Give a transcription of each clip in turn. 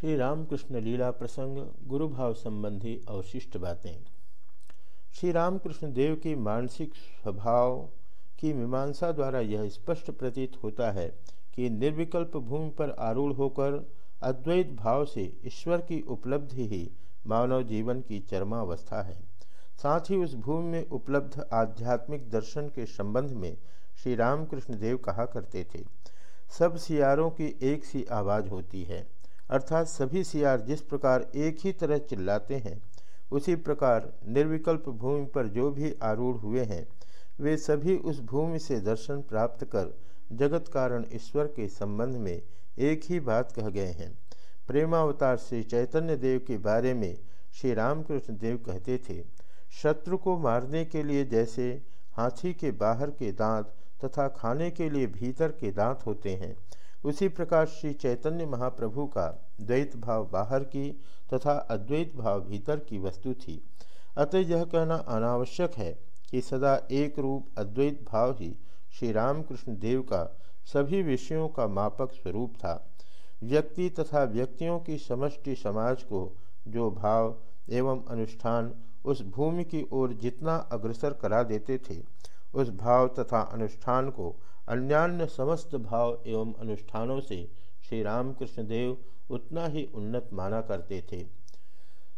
श्री रामकृष्ण लीला प्रसंग गुरु भाव संबंधी अवशिष्ट बातें। श्री रामकृष्ण देव की मानसिक स्वभाव की मीमांसा द्वारा यह स्पष्ट प्रतीत होता है कि निर्विकल्प भूमि पर आरूढ़ होकर अद्वैत भाव से ईश्वर की उपलब्धि ही मानव जीवन की चरमावस्था है। साथ ही उस भूमि में उपलब्ध आध्यात्मिक दर्शन के संबंध में श्री रामकृष्ण देव कहा करते थे, सब सियारों की एक सी आवाज़ होती है। अर्थात सभी सियार जिस प्रकार एक ही तरह चिल्लाते हैं, उसी प्रकार निर्विकल्प भूमि पर जो भी आरूढ़ हुए हैं, वे सभी उस भूमि से दर्शन प्राप्त कर जगत कारण ईश्वर के संबंध में एक ही बात कह गए हैं। प्रेमावतार श्री चैतन्य देव के बारे में श्री रामकृष्ण देव कहते थे, शत्रु को मारने के लिए जैसे हाथी के बाहर के दांत तथा खाने के लिए भीतर के दांत होते हैं उसी प्रकार श्री चैतन्य महाप्रभु का द्वैत भाव बाहर की तथा अद्वैत भाव भीतर की वस्तु थी। अतः यह कहना अनावश्यक है कि सदा एक रूप अद्वैत भाव ही श्री रामकृष्ण देव का सभी विषयों का मापक स्वरूप था। व्यक्ति तथा व्यक्तियों की समष्टि समाज को जो भाव एवं अनुष्ठान उस भूमि की ओर जितना अग्रसर करा देते थे, उस भाव तथा अनुष्ठान को अन्यान्य समस्त भाव एवं अनुष्ठानों से श्री रामकृष्ण देव उतना ही उन्नत माना करते थे।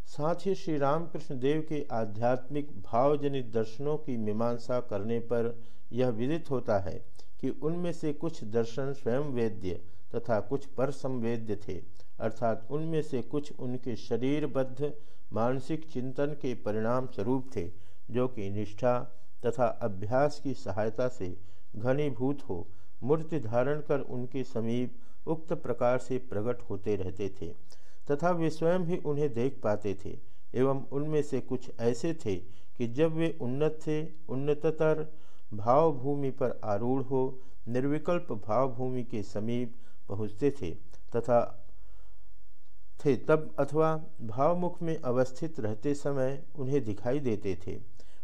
साथ ही श्री रामकृष्ण देव के आध्यात्मिक भावजनित दर्शनों की मीमांसा करने पर यह विदित होता है कि उनमें से कुछ दर्शन स्वयं वेद्य तथा कुछ पर संवेद्य थे, अर्थात उनमें से कुछ उनके शरीरबद्ध, मानसिक चिंतन के परिणाम स्वरूप थे, जो कि निष्ठा तथा अभ्यास की सहायता से घनीभूत हो। मूर्ति धारण कर उनके समीप उक्त प्रकार से प्रकट होते रहते थे, तथा वे स्वयं भी उन्हें देख पाते थे, एवं उनमें से कुछ ऐसे थे कि जब वे उन्नत थे उन्नततर भाव भूमि पर आरूढ़ हो, निर्विकल्प भाव भूमि के समीप पहुँचते थे तथा थे, तब अथवा भावमुख में अवस्थित रहते समय उन्हें दिखाई देते थे।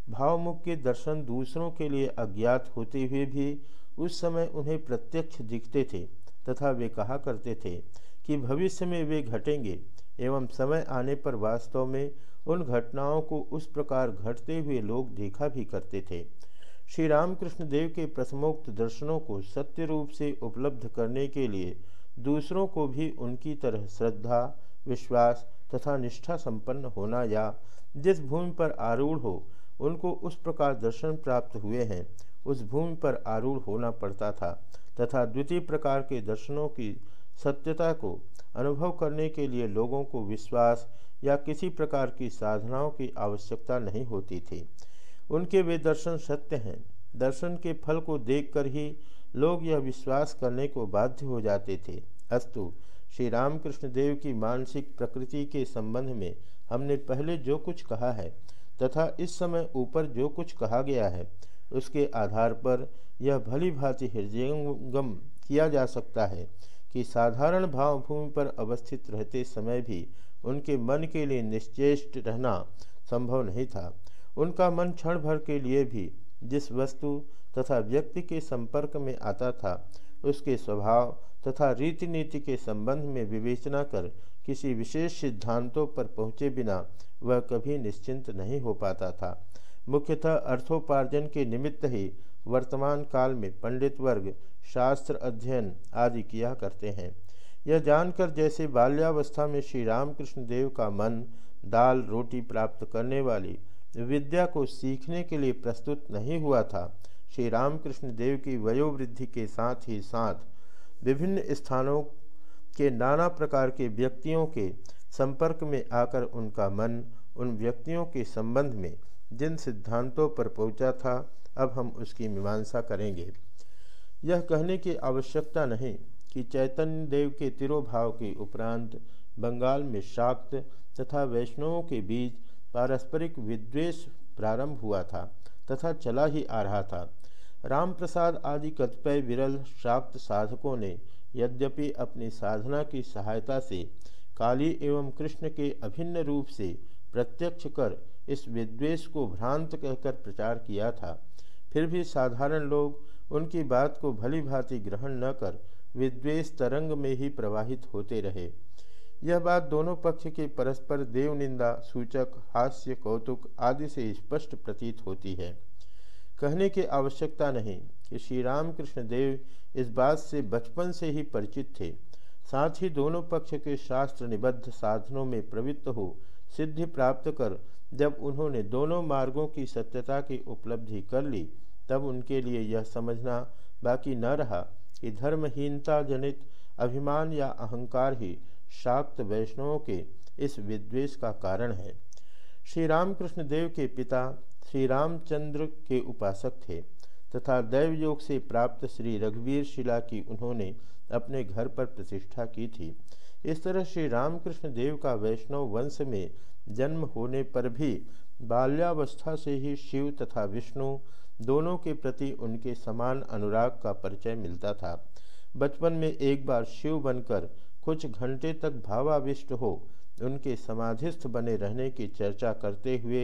भावमुख के दर्शन दूसरों के लिए अज्ञात होते हुए भी उस समय उन्हें प्रत्यक्ष दिखते थे तथा वे कहा करते थे कि भविष्य में वे घटेंगे एवं समय आने पर वास्तव में उन घटनाओं को उस प्रकार घटते हुए लोग देखा भी करते थे। श्री रामकृष्ण देव के प्रथमोक्त दर्शनों को सत्य रूप से उपलब्ध करने के लिए दूसरों को भी उनकी तरह श्रद्धा, विश्वास तथा निष्ठा संपन्न होना या जिस भूमि पर आरूढ़ हो उनको उस प्रकार दर्शन प्राप्त हुए हैं। उस भूमि पर आरूढ़ होना पड़ता था तथा द्वितीय प्रकार के दर्शनों की सत्यता को अनुभव करने के लिए लोगों को विश्वास या किसी प्रकार की साधनाओं की आवश्यकता नहीं होती थी। उनके वे दर्शन सत्य हैं। दर्शन के फल को देखकर ही लोग यह विश्वास करने को बाध्य हो जाते थे। अस्तु, श्री रामकृष्ण देव की मानसिक प्रकृति के संबंध में हमने पहले जो कुछ कहा है तथा इस समय ऊपर जो कुछ कहा गया है, उसके आधार पर यह भली भांति हृदयंगम किया जा सकता है कि साधारण भावभूमि पर अवस्थित रहते समय भी उनके मन के लिए निश्चेष्ट रहना संभव नहीं था। उनका मन क्षण भर के लिए भी जिस वस्तु तथा व्यक्ति के संपर्क में आता था, उसके स्वभाव तथा रीति नीति के संबंध में विवेचना कर किसी विशेष सिद्धांतों पर पहुँचे बिना वह कभी निश्चिंत नहीं हो पाता था। मुख्यतः अर्थोपार्जन के निमित्त ही वर्तमान काल में पंडित वर्ग, शास्त्र अध्ययन आदि किया करते हैं। यह जानकर जैसे बाल्यावस्था में श्री रामकृष्ण देव का मन दाल रोटी प्राप्त करने वाली विद्या को सीखने के लिए प्रस्तुत नहीं हुआ था। श्री रामकृष्ण देव की वयोवृद्धि के साथ ही साथ विभिन्न स्थानों के नाना प्रकार के व्यक्तियों के संपर्क में आकर उनका मन उन व्यक्तियों के संबंध में जिन सिद्धांतों पर पहुँचा था, अब हम उसकी मीमांसा करेंगे। यह कहने की आवश्यकता नहीं कि चैतन्य देव के तिरोभाव के उपरांत बंगाल में शाक्त तथा वैष्णवों के बीच पारस्परिक विद्वेष प्रारंभ हुआ था तथा चला ही आ रहा था। राम प्रसाद आदि कतिपय विरल शाक्त साधकों ने यद्यपि अपनी साधना की सहायता से काली एवं कृष्ण के अभिन्न रूप से प्रत्यक्ष कर इस विद्वेष को भ्रांत कहकर प्रचार किया था, फिर भी साधारण लोग उनकी बात को भली भांति ग्रहण न कर विद्वेष तरंग में ही प्रवाहित होते रहे। यह बात दोनों पक्ष के परस्पर देवनिंदा, सूचक, हास्य, कौतुक आदि से स्पष्ट प्रतीत होती है। कहने की आवश्यकता नहीं कि श्री रामकृष्ण देव इस बात से बचपन से ही परिचित थे। साथ ही दोनों पक्ष के शास्त्र निबद्ध साधनों में प्रवृत्त हो, सिद्धि प्राप्त कर, जब उन्होंने दोनों मार्गों की सत्यता की उपलब्धि कर ली, तब उनके लिए यह समझना बाकी न रहा कि धर्महीनता जनित अभिमान या अहंकार ही शाक्त वैष्णवों के इस विद्वेष का कारण है। श्री रामकृष्ण देव के पिता श्री रामचंद्र के उपासक थे तथा दैव योग से प्राप्त श्री रघुवीर शिला की उन्होंने अपने घर पर प्रतिष्ठा की थी। इस तरह श्री रामकृष्ण देव का वैष्णव वंश में जन्म होने पर भी बाल्यावस्था से ही शिव तथा विष्णु दोनों के प्रति उनके समान अनुराग का परिचय मिलता था। बचपन में एक बार शिव बनकर कुछ घंटे तक भावाविष्ट हो, उनके समाधिस्थ बने रहने की चर्चा करते हुए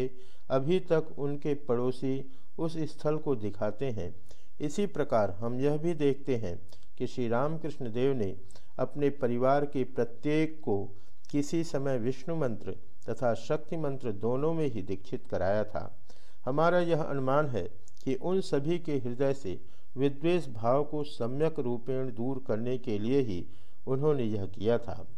अभी तक उनके पड़ोसी उस स्थल को दिखाते हैं। इसी प्रकार हम यह भी देखते हैं कि श्री रामकृष्ण देव ने अपने परिवार के प्रत्येक को किसी समय विष्णु मंत्र तथा शक्ति मंत्र दोनों में ही दीक्षित कराया था। हमारा यह अनुमान है कि उन सभी के हृदय से विद्वेष भाव को सम्यक रूपेण दूर करने के लिए ही उन्होंने यह किया था।